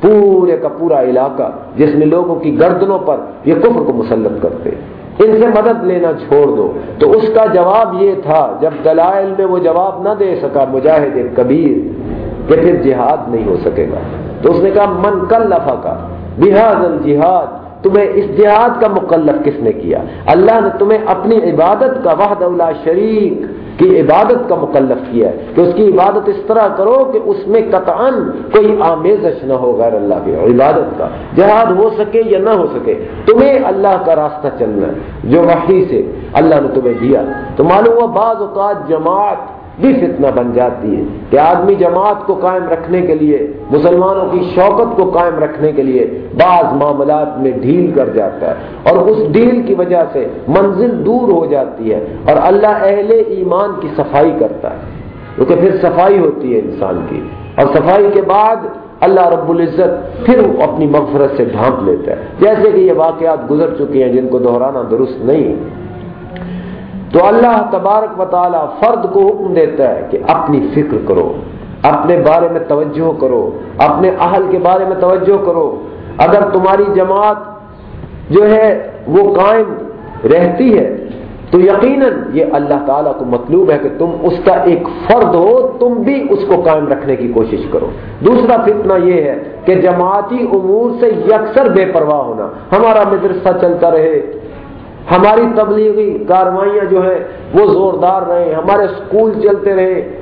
پورے کا پورا علاقہ، جس میں لوگوں کی گردنوں پر یہ کفر کو مسلط کرتے۔ ان سے مدد لینا چھوڑ دو۔ تو اس کا جواب یہ تھا، جب دلائل میں وہ جواب نہ دے سکا، مجاہد کبیر، کہ پھر جہاد نہیں ہو سکے گا۔ تو اس نے کہا، من کل لفا کا بحاظ الجہاد تمہیں اس جہاد کا مکلف کس نے کیا؟ اللہ نے تمہیں اپنی عبادت کا وحد اللہ شریک کی عبادت کا مکلف کیا ہے کہ اس کی عبادت اس طرح کرو کہ اس میں قطعا کوئی آمیزش نہ ہو غیر اللہ کی عبادت کا۔ جہاد ہو سکے یا نہ ہو سکے، تمہیں اللہ کا راستہ چلنا ہے۔ جو وحی سے اللہ نے تمہیں دیا۔ تو معلوم ہوا بعض اوقات جماعت بھی فتنہ بن جاتی ہے کہ آدمی جماعت کو قائم رکھنے کے لیے، مسلمانوں کی شوقت کو قائم رکھنے کے لیے بعض معاملات میں ڈھیل کر جاتا ہے اور اس ڈھیل کی وجہ سے منزل دور ہو جاتی ہے اور اللہ اہل ایمان کی صفائی کرتا ہے۔ کیونکہ پھر صفائی ہوتی ہے انسان کی۔ اور صفائی کے بعد اللہ رب العزت پھر اپنی مغفرت سے ڈھانپ لیتا ہے۔ جیسے کہ یہ واقعات گزر چکے ہیں جن کو دہرانا درست نہیں۔ تو اللہ تبارک و تعالی فرد کو حکم دیتا ہے کہ اپنی فکر کرو، اپنے بارے میں توجہ کرو، اپنے اہل کے بارے میں توجہ کرو۔ اگر تمہاری جماعت جو ہے وہ قائم رہتی ہے، تو یقیناً یہ اللہ تعالیٰ کو مطلوب ہے کہ تم اس کا ایک فرد ہو، تم بھی اس کو قائم رکھنے کی کوشش کرو۔ دوسرا فتنہ یہ ہے کہ جماعتی امور سے یکسر بے پرواہ ہونا۔ ہمارا مدرسہ چلتا رہے ہماری تبلیغی کاروائیاں جو ہیں وہ زوردار رہے ہمارے اسکول چلتے رہے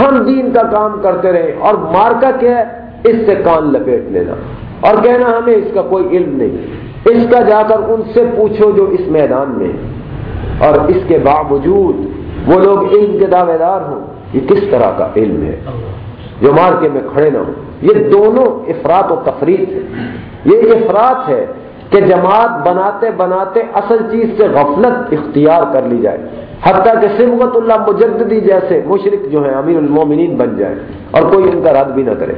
ہم دین کا کام کرتے رہے اور مارکا کیا ہے؟ اس سے کان لپیٹ لینا۔ اور کہنا ہمیں اس کا کوئی علم نہیں۔ اس کا جا کر ان سے پوچھو جو اس میدان میں اور اس کے باوجود وہ لوگ علم کے دعوے دار ہوں۔ یہ کس طرح کا علم ہے؟ جو مارکے میں کھڑے نہ ہوں۔ یہ دونوں افراد و تفریح ہے یہ افراد ہے کہ جماعت بناتے بناتے اصل چیز سے غفلت اختیار کر لی جائے۔ حتیٰ کہ سمغت اللہ مجددی جیسے مشرق جو ہیں، امیر المومنین بن جائے اور کوئی ان کا رد بھی نہ کرے۔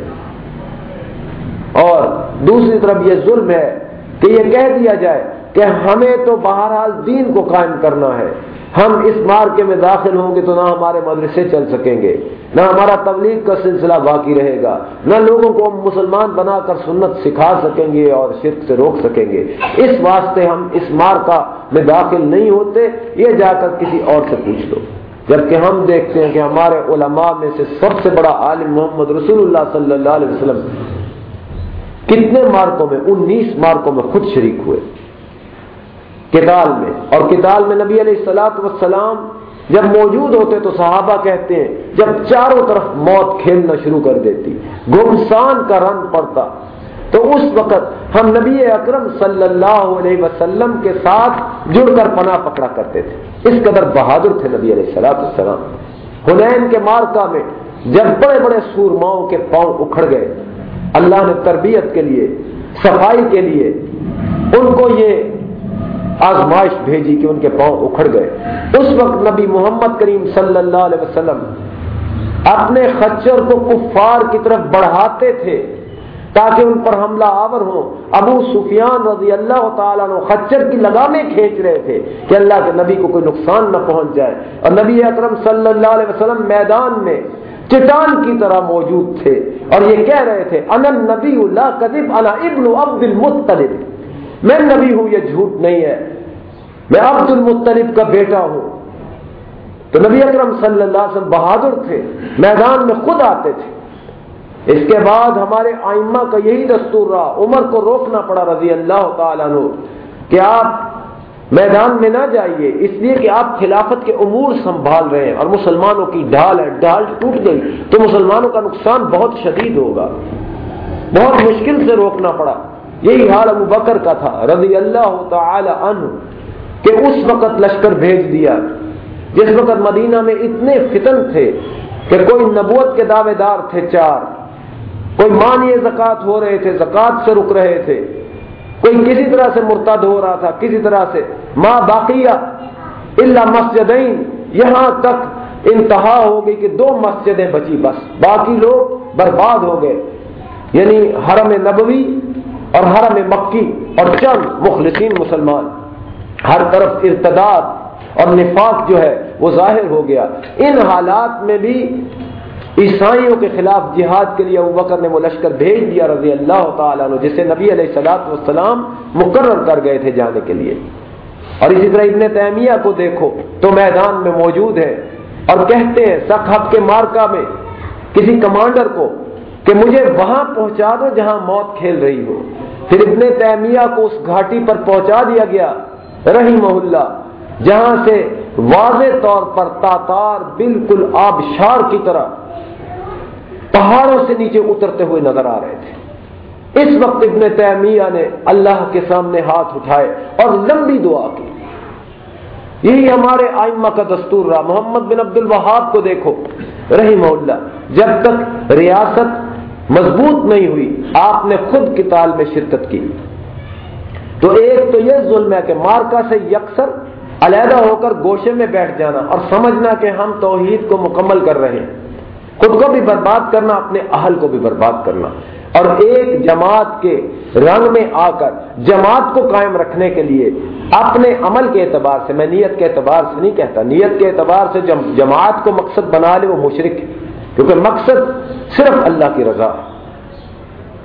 اور دوسری طرف یہ ظلم ہے کہ یہ کہہ دیا جائے کہ ہمیں تو بہرحال دین کو قائم کرنا ہے۔ ہم اس مارکے میں داخل ہوں گے تو نہ ہمارے مدرسے چل سکیں گے، نہ ہمارا تبلیغ کا سلسلہ باقی رہے گا، نہ لوگوں کو ہم مسلمان بنا کر سنت سکھا سکیں گے اور شرک سے روک سکیں گے۔ اس واسطے ہم اس مارکا میں داخل نہیں ہوتے، یہ جا کر کسی اور سے پوچھ لو۔ جبکہ ہم دیکھتے ہیں کہ ہمارے علماء میں سے سب سے بڑا عالم محمد رسول اللہ صلی اللہ علیہ وسلم کتنے مارکوں میں، انیس مارکوں میں خود شریک ہوئے۔ کتال میں۔ اور کتال میں نبی علیہ السلاط وسلام جب موجود ہوتے تو صحابہ کہتے ہیں، جب چاروں طرف موت کھیلنا شروع کر دیتی، گمسان کا رنگ پڑتا۔ تو اس وقت ہم نبی اکرم صلی اللہ علیہ وسلم کے ساتھ جڑ کر پناہ پکڑا کرتے تھے۔ اس قدر بہادر تھے نبی علیہ السلاط السلام حنین کے مارکا میں جب بڑے بڑے سورماؤں کے پاؤں اکھڑ گئے، اللہ نے تربیت کے لیے، صفائی کے لیے، ان کو یہ آزمائش بھیجی کہ ان کے پاؤں اکھڑ گئے۔ اس وقت نبی محمد کریم صلی اللہ علیہ وسلم اپنے خچر کو کفار کی طرف بڑھاتے تھے تاکہ ان پر حملہ آور ہو ابو سفیان رضی اللہ تعالیٰ نے خچر کی لگامیں کھینچ رہے تھے کہ اللہ کے نبی کو کوئی نقصان نہ پہنچ جائے۔ اور نبی اکرم صلی اللہ علیہ وسلم میدان میں چٹان کی طرح موجود تھے اور یہ کہہ رہے تھے انن نبی اللہ کدب انا ابن عبد المطلب. میں نبی ہوں، یہ جھوٹ نہیں ہے۔ میں عبد المطلب کا بیٹا ہوں۔ تو نبی اکرم صلی اللہ علیہ وسلم بہادر تھے، میدان میں خود آتے تھے۔ اس کے بعد ہمارے آئمہ کا یہی دستور رہا، عمر کو روکنا پڑا رضی اللہ تعالیٰ عنہ کہ آپ میدان میں نہ جائیے، اس لیے کہ آپ خلافت کے امور سنبھال رہے ہیں اور مسلمانوں کی ڈھال ہے، ڈھال ٹوٹ گئی۔ تو مسلمانوں کا نقصان بہت شدید ہوگا۔ بہت مشکل سے روکنا پڑا۔ یہی حال ابو بکر کا تھا رضی اللہ تعالی عنہ، کہ اس وقت لشکر بھیج دیا۔ جس وقت مدینہ میں اتنے فتن تھے کہ کوئی نبوت کے دعوے دار تھے چار، کوئی مانی زکات ہو رہے تھے زکات سے رک رہے تھے۔ کوئی کسی طرح سے مرتد ہو رہا تھا، کسی طرح سے ماں باقیہ اللہ مسجدین۔ یہاں تک انتہا ہو گئی کہ دو مسجدیں بچی بس، باقی لوگ برباد ہو گئے۔ یعنی حرم نبوی اور حرم مکی اور چند مخلصین مسلمان۔ ہر طرف ارتداد اور نفاق جو ہے وہ ظاہر ہو گیا۔ ان حالات میں بھی عیسائیوں کے خلاف جہاد کے لیے ابو بکر نے وہ لشکر بھیج دیا رضی اللہ تعالیٰ عنہ، جسے نبی علیہ السلاط والسلام مقرر کر گئے تھے جانے کے لیے۔ اور اسی طرح ابن تیمیہ کو دیکھو تو میدان میں موجود ہے اور کہتے ہیں سخب کے مارکا میں کسی کمانڈر کو کہ مجھے وہاں پہنچا دو جہاں موت کھیل رہی ہو۔ پھر ابن تیمیہ کو اس گھاٹی پر پہنچا دیا گیا رہی محلہ جہاں سے واضح طور پر تاتار بالکل آبشار کی طرح پہاڑوں سے نیچے اترتے ہوئے نظر آ رہے تھے۔ اس وقت ابن تیمیہ نے اللہ کے سامنے ہاتھ اٹھائے اور لمبی دعا کی۔ یہی ہمارے آئمہ کا دستور رہا۔ محمد بن عبد الوہاب کو دیکھو رحیم اللہ، جب تک ریاست مضبوط نہیں ہوئی، آپ نے خود کتال میں شرکت کی۔ تو ایک تو یہ ظلم ہے کہ مارکا سے یکسر علیحدہ ہو کر گوشے میں بیٹھ جانا اور سمجھنا کہ ہم توحید کو مکمل کر رہے ہیں۔ خود کو بھی برباد کرنا، اپنے اہل کو بھی برباد کرنا۔ اور ایک جماعت کے رنگ میں آ کر جماعت کو قائم رکھنے کے لیے اپنے عمل کے اعتبار سے، میں نیت کے اعتبار سے نہیں کہتا، نیت کے اعتبار سے جب جماعت کو مقصد بنا لے، وہ مشرق ہے۔ کیونکہ مقصد صرف اللہ کی رضا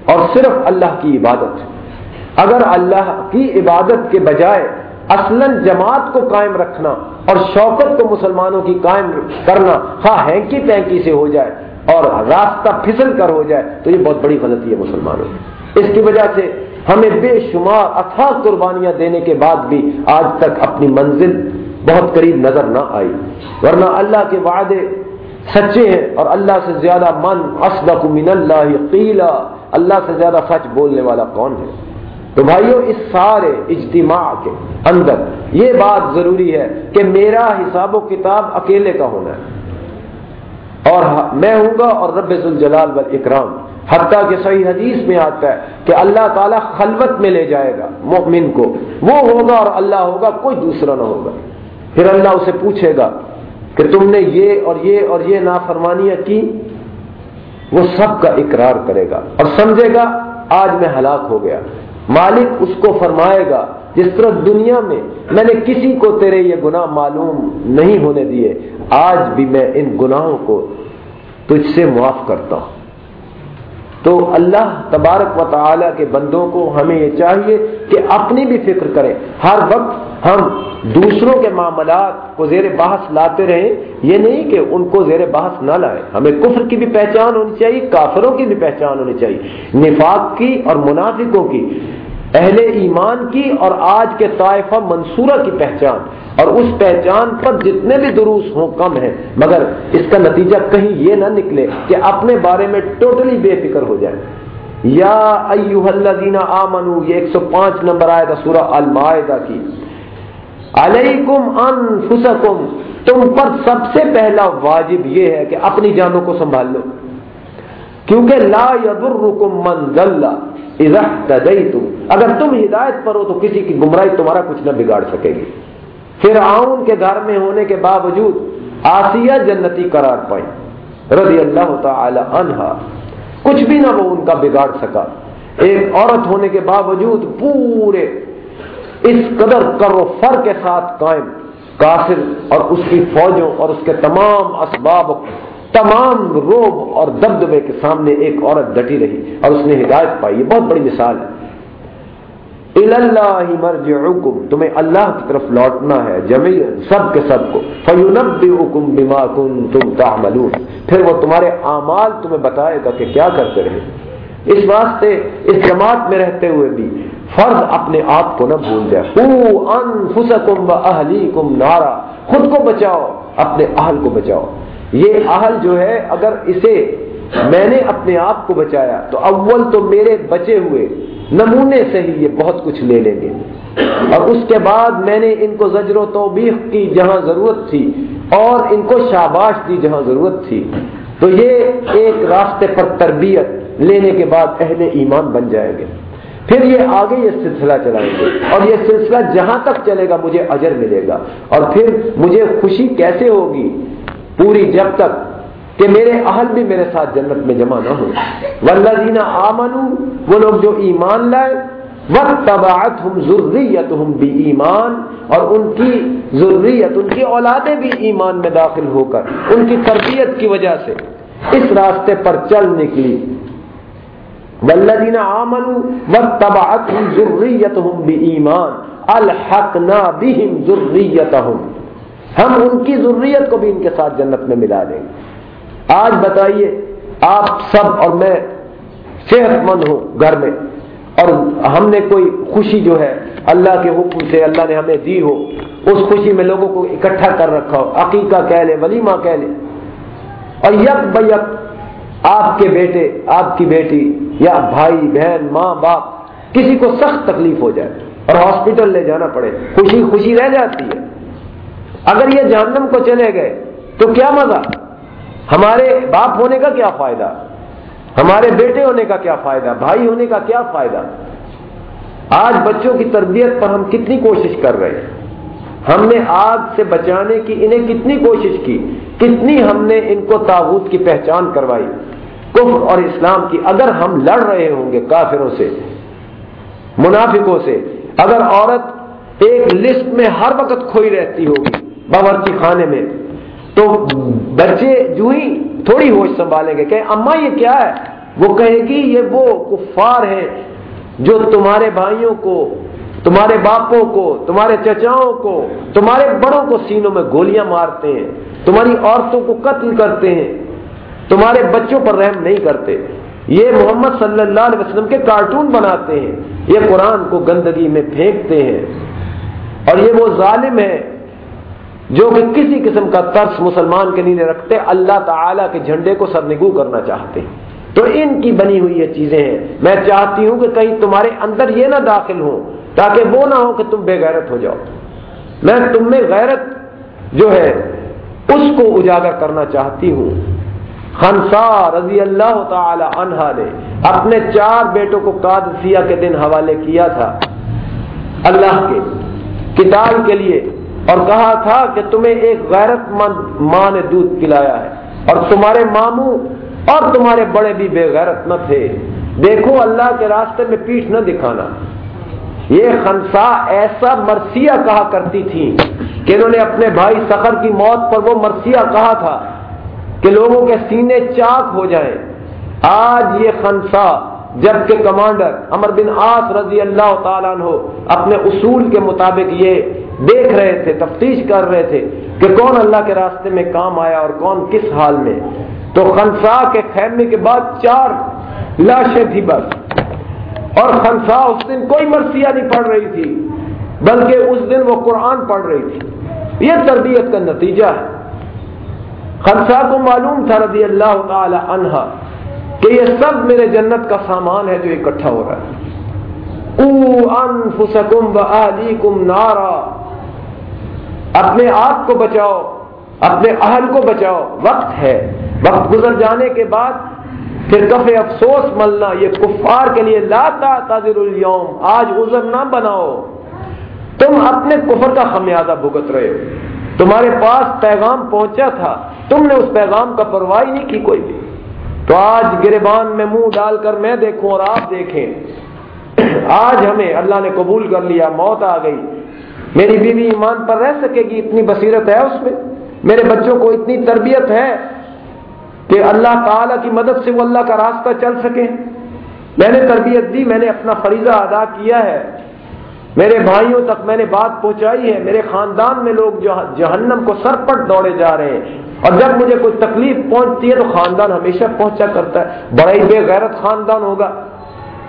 اور صرف اللہ کی عبادت اگر اللہ کی عبادت کے بجائے اصلا جماعت کو قائم رکھنا اور شوکت کو مسلمانوں کی قائم کرنا ہاں ہینکی پینکی سے ہو جائے اور راستہ پھسل کر ہو جائے تو یہ بہت بڑی غلطی ہے مسلمانوں کی۔ اس کی وجہ سے ہمیں بے شمار اتھا قربانیاں دینے کے بعد بھی آج تک اپنی منزل بہت قریب نظر نہ آئی۔ ورنہ اللہ کے وعدے سچے ہیں اور اللہ سے زیادہ من اصدق من اللہ قیلا، اللہ سے زیادہ سچ بولنے والا کون ہے؟ تو بھائیوں اس سارے اجتماع کے اندر یہ بات ضروری ہے کہ میرا حساب و کتاب اکیلے کا ہونا ہے۔ اور میں ہوں گا اور رب الجلال اکرام حتیٰ کہ صحیح حدیث میں آتا ہے کہ اللہ تعالیٰ خلوت میں لے جائے گا مؤمن کو۔ وہ ہوگا اور اللہ ہوگا، کوئی دوسرا نہ ہوگا۔ پھر اللہ اسے پوچھے گا کہ تم نے یہ اور یہ اور یہ نافرمانیاں کی، وہ سب کا اقرار کرے گا اور سمجھے گا، آج میں ہلاک ہو گیا۔ مالک اس کو فرمائے گا، جس طرح دنیا میں میں نے کسی کو تیرے یہ گناہ معلوم نہیں ہونے دیے، آج بھی میں ان گناہوں کو تجھ سے معاف کرتا ہوں۔ تو اللہ تبارک و تعالی کے بندوں کو ہمیں یہ چاہیے کہ اپنی بھی فکر کریں۔ ہر وقت ہم دوسروں کے معاملات کو زیر بحث لاتے رہیں، یہ نہیں کہ ان کو زیر بحث نہ لائیں۔ ہمیں کفر کی بھی پہچان ہونی چاہیے، کافروں کی بھی پہچان ہونی چاہیے۔ نفاق کی اور منافقوں کی، اہل ایمان کی اور آج کے طائفہ منصورہ کی پہچان۔ اور اس پہچان پر جتنے بھی دروس ہوں، کم ہیں۔ مگر اس کا نتیجہ کہیں یہ نہ نکلے کہ اپنے بارے میں ٹوٹلی بے فکر ہو جائے یا ایوہ الذین آمنو یہ ایک سو پانچ نمبر آئے تھا سورہ المائدہ کی۔ علیکم انفسکم، تم پر سب سے پہلا واجب یہ ہے کہ اپنی جانوں کو سنبھال لو۔ کیونکہ لا یضرکم من ذل اذا تدیتم اگر تم ہدایت پر ہو تو کسی کی گمراہی تمہارا کچھ نہ بگاڑ سکے گی۔ فرعون کے گھر میں ہونے کے باوجود آسیہ جنتی قرار پائی۔ رضی اللہ تعالی عنہا۔ کچھ بھی نہ وہ ان کا بگاڑ سکا۔ ایک عورت ہونے کے باوجود پورے اس قدر کر و فر کے ساتھ قائم، کافر اور اس کی فوجوں اور اس کے تمام اسباب تمام روب اور دبدبے کے سامنے ایک عورت ڈٹی رہی اور اس نے ہدایت پائی۔ یہ بہت بڑی مثال ہے۔ اللہ مرجعکم تمہیں اللہ کی طرف لوٹنا ہے جمی سب کے سب کو۔ فیونبئکم بما کنتم تعملون۔ پھر وہ تمہارے اعمال تمہیں بتائے گا کہ کیا کرتے رہے۔ اس واسطے اس جماعت میں رہتے ہوئے بھی فرض اپنے آپ کو نہ بھول جائے۔ انفسکم و اہلیکم نارا۔ خود کو بچاؤ، اپنے اہل کو بچاؤ۔ یہ اہل جو ہے، اگر اسے میں نے اپنے آپ کو بچایا، تو اول تو میرے بچے ہوئے نمونے سے ہی یہ بہت کچھ لے لیں گے۔ اور اس کے بعد میں نے ان کو زجر و توبیخ کی جہاں ضرورت تھی، اور ان کو شاباش دی جہاں ضرورت تھی۔ تو یہ ایک راستے پر تربیت لینے کے بعد اہل ایمان بن جائیں گے۔ پھر یہ آگے یہ سلسلہ چلائیں گے۔ اور یہ سلسلہ جہاں تک چلے گا مجھے اجر ملے گا۔ اور پھر مجھے خوشی کیسے ہوگی؟ پوری جب تک کہ میرے اہل بھی میرے ساتھ جنت میں جمع نہ ہو ولدینہ آمنو وہ لوگ جو ایمان لائے وقت تباعت ہم ضروریت ہم بھی ایمان اور ان کی ضروریت ان کی اولادیں بھی ایمان میں داخل ہو کر، ان کی تربیت کی وجہ سے اس راستے پر چل نکلی۔ ولدینہ آمن وقت تباعت ہم ضروریت ہم بھی ایمان الحق نہ بھی ضروریت ہم ان کی ضروریت کو بھی ان کے ساتھ جنت میں ملا دیں۔ گے آج بتائیے، آپ سب اور میں صحت مند ہوں گھر میں اور ہم نے کوئی خوشی جو ہے اللہ کے حکم سے اللہ نے ہمیں دی ہو، اس خوشی میں لوگوں کو اکٹھا کر رکھا ہو۔ عقیقہ کہہ لے ولیمہ کہہ لے اور یک بیک آپ کے بیٹے، آپ کی بیٹی یا بھائی، بہن، ماں، باپ، کسی کو سخت تکلیف ہو جائے اور ہاسپٹل لے جانا پڑے، خوشی خوشی رہ جاتی ہے۔ اگر یہ جہنم کو چلے گئے تو کیا مزہ؟ ہمارے باپ ہونے کا کیا فائدہ؟ ہمارے بیٹے ہونے کا کیا فائدہ، بھائی ہونے کا کیا فائدہ؟ آج بچوں کی تربیت پر ہم کتنی کوشش کر رہے ہیں؟ ہم نے آگ سے بچانے کی انہیں کتنی کوشش کی؟ کتنی ہم نے ان کو تاغوت کی پہچان کروائی؟ کفر اور اسلام کی اگر ہم لڑ رہے ہوں گے کافروں سے، منافقوں سے، اگر عورت ایک لسٹ میں ہر وقت کھوئی رہتی ہوگی باورچی خانے میں تو بچے جو ہی تھوڑی ہوش سنبھالیں گے کہ اما یہ کیا ہے؟ وہ کہے گی، یہ وہ کفار ہیں جو تمہارے بھائیوں کو، تمہارے باپوں کو، تمہارے چچاؤں کو، تمہارے بڑوں کو سینوں میں گولیاں مارتے ہیں، تمہاری عورتوں کو قتل کرتے ہیں، تمہارے بچوں پر رحم نہیں کرتے۔ یہ محمد صلی اللہ علیہ وسلم کے کارٹون بناتے ہیں، یہ قرآن کو گندگی میں پھینکتے ہیں۔ اور یہ وہ ظالم ہے جو کہ کسی قسم کا ترس مسلمان کے لیے رکھتے، اللہ تعالی کے جھنڈے کو سرنگو کرنا چاہتے ہیں۔ تو ان کی بنی ہوئی یہ چیزیں ہیں۔ میں چاہتی ہوں کہ کہیں تمہارے اندر یہ نہ داخل ہو تاکہ وہ نہ ہو کہ تم بے غیرت ہو جاؤ۔ میں تم میں غیرت جو ہے، اس کو اجاگر کرنا چاہتی ہوں۔ خنسا رضی اللہ تعالی عنہا نے اپنے چار بیٹوں کو قادسیہ کے دن حوالے کیا تھا۔ اللہ کے کتاب کے لیے اور کہا تھا کہ تمہیں ایک غیرت مند ماں نے دودھ پلایا ہے اور تمہارے ماموں اور تمہارے بڑے بھی بے غیرت نہ تھے۔ دیکھو اللہ کے راستے میں پیٹھ نہ دکھانا۔ یہ خنسا ایسا مرثیہ کہا کرتی تھی کہ انہوں نے اپنے بھائی سخر کی موت پر وہ مرثیہ کہا تھا کہ لوگوں کے سینے چاک ہو جائیں۔ آج یہ خنسا جبکہ کمانڈر امر بن آس رضی اللہ تعالیٰ عنہ اپنے اصول کے مطابق یہ دیکھ رہے تھے، تفتیش کر رہے تھے کہ کون اللہ کے راستے میں کام آیا اور کون کس حال میں۔ تو خنسا کے خیمے کے بعد چار لاشیں تھی بس۔ اور خنسا اس دن کوئی مرثیہ نہیں پڑھ رہی تھی، بلکہ اس دن وہ قرآن پڑھ رہی تھی۔ یہ تربیت کا نتیجہ ہے۔ خنسا کو معلوم تھا رضی اللہ تعالی عنہ کہ یہ سب میرے جنت کا سامان ہے جو اکٹھا ہو رہا ہے۔ او انفسکم و نارا۔ اپنے آپ کو بچاؤ، اپنے اہل کو بچاؤ۔ وقت ہے۔ وقت گزر جانے کے بعد پھر کف افسوس ملنا۔ یہ کفار کے لیے لاتا تاضر اليوم۔ آج عذر نہ بناؤ۔ تم اپنے کفر کا خمیازہ بھگت رہے ہو۔ تمہارے پاس پیغام پہنچا تھا۔ تم نے اس پیغام کا پرواہ نہیں کی کوئی بھی۔ تو آج گربان میں منہ ڈال کر میں دیکھوں اور آپ دیکھیں۔ آج ہمیں اللہ نے قبول کر لیا، موت آ گئی۔ میری بیوی ایمان پر رہ سکے گی، اتنی بصیرت ہے اس میں۔ میرے بچوں کو اتنی تربیت ہے کہ اللہ تعالی کی مدد سے وہ اللہ کا راستہ چل سکے میں نے تربیت دی، میں نے اپنا فریضہ ادا کیا ہے۔ میرے بھائیوں تک میں نے بات پہنچائی ہے۔ میرے خاندان میں لوگ جو جہنم کو سر پٹ دوڑے جا رہے ہیں۔ اور جب مجھے کوئی تکلیف پہنچتی ہے تو خاندان ہمیشہ پہنچا کرتا ہے۔ بڑا ہی بے غیرت خاندان ہوگا۔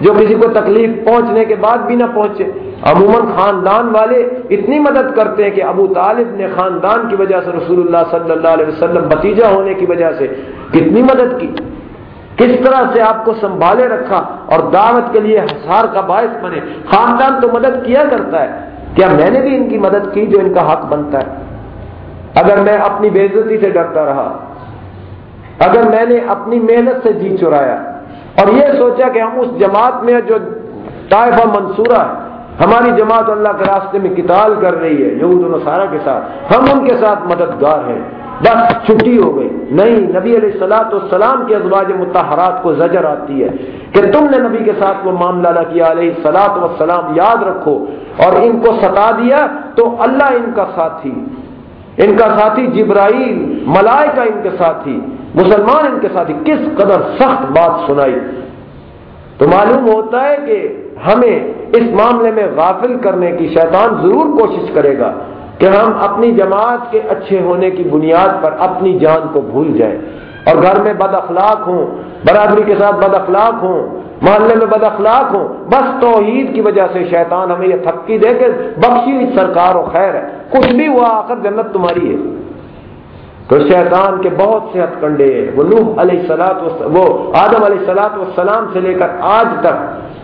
جو کسی کو تکلیف پہنچنے کے بعد بھی نہ پہنچے۔ عموماً خاندان والے اتنی مدد کرتے ہیں کہ ابو طالب نے خاندان کی وجہ سے رسول اللہ صلی اللہ علیہ وسلم بتیجا ہونے کی وجہ سے کتنی مدد کی۔ کس طرح سے آپ کو سنبھالے رکھا اور دعوت کے لیے ہسار کا باعث بنے۔ خاندان تو مدد کیا کرتا ہے۔ کیا میں نے بھی ان کی مدد کی جو ان کا حق بنتا ہے؟ اگر میں اپنی بےزتی سے ڈرتا رہا، اگر میں نے اپنی محنت سے جی چرایا، اور یہ سوچا کہ ہم اس جماعت میں جو طائفہ منصورہ ہے، ہماری جماعت اللہ کے راستے میں کتال کر رہی ہے، یہود و نصارہ کے ساتھ، ہم ان کے ساتھ مددگار ہیں۔ بس چھٹی ہو گئی۔ نہیں، نبی علیہ السلاۃ والسلام کے ازواج متحرات کو زجر آتی ہے کہ تم نے نبی کے ساتھ وہ معاملہ نہ کیا۔ علیہ سلاط وسلام یاد رکھو، اور ان کو ستا دیا تو اللہ ان کا ساتھی۔ ان کا ساتھی جبرائیل، ملائکہ ان کے ساتھی، مسلمان ان کے ساتھی، کس قدر سخت بات سنائی؟ تو معلوم ہوتا ہے کہ ہمیں اس معاملے میں غافل کرنے کی شیطان ضرور کوشش کرے گا کہ ہم اپنی جماعت کے اچھے ہونے کی بنیاد پر اپنی جان کو بھول جائیں۔ اور گھر میں بد اخلاق ہوں، برادری کے ساتھ بد اخلاق ہوں، محلے میں بد اخلاق ہوں، بس توحید کی وجہ سے شیطان ہمیں یہ تھپکی دے کے بخشی سرکار و خیر ہے۔ کچھ بھی ہوا، آخر جنت تمہاری ہے۔ تو شیطان کے بہت سے ہتھ کنڈے وہ نوح علیہ سلاط وہ آدم علیہ سلاط والسلام سے لے کر آج تک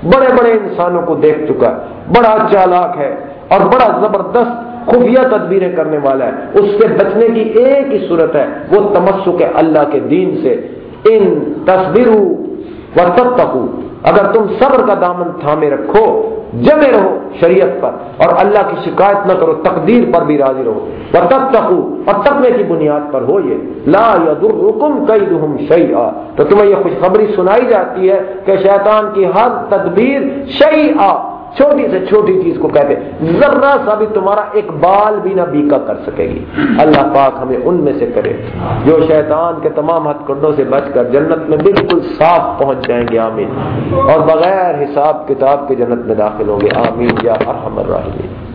بڑے بڑے انسانوں کو دیکھ چکا بڑا چالاک ہے اور بڑا زبردست خفیہ تدبیریں کرنے والا ہے۔ اس سے بچنے کی ایک ہی صورت ہے، وہ تمسک اللہ کے دین سے۔ ان تصویروں و تب اگر تم صبر کا دامن تھامے رکھو، جمے رہو شریعت پر، اور اللہ کی شکایت نہ کرو، تقدیر پر بھی راضی رہو۔ وہ تب تک اور تقوی کی بنیاد پر ہو یہ۔ لا یدرکم کیدہم شیئا۔ تو تمہیں یہ خوشخبری سنائی جاتی ہے کہ شیطان کی ہر تدبیر شیئا۔ چھوٹی سے چھوٹی چیز کو کہتے ذرا سا بھی تمہارا ایک بال بھی نہ بیکا کر سکے گی۔ اللہ پاک ہمیں ان میں سے کرے۔ جو شیطان کے تمام ہتھ کنڈوں سے بچ کر جنت میں بالکل صاف پہنچ جائیں گے، آمین۔ اور بغیر حساب کتاب کے جنت میں داخل ہوں گے۔ آمین۔ یا ارحم الراحمین۔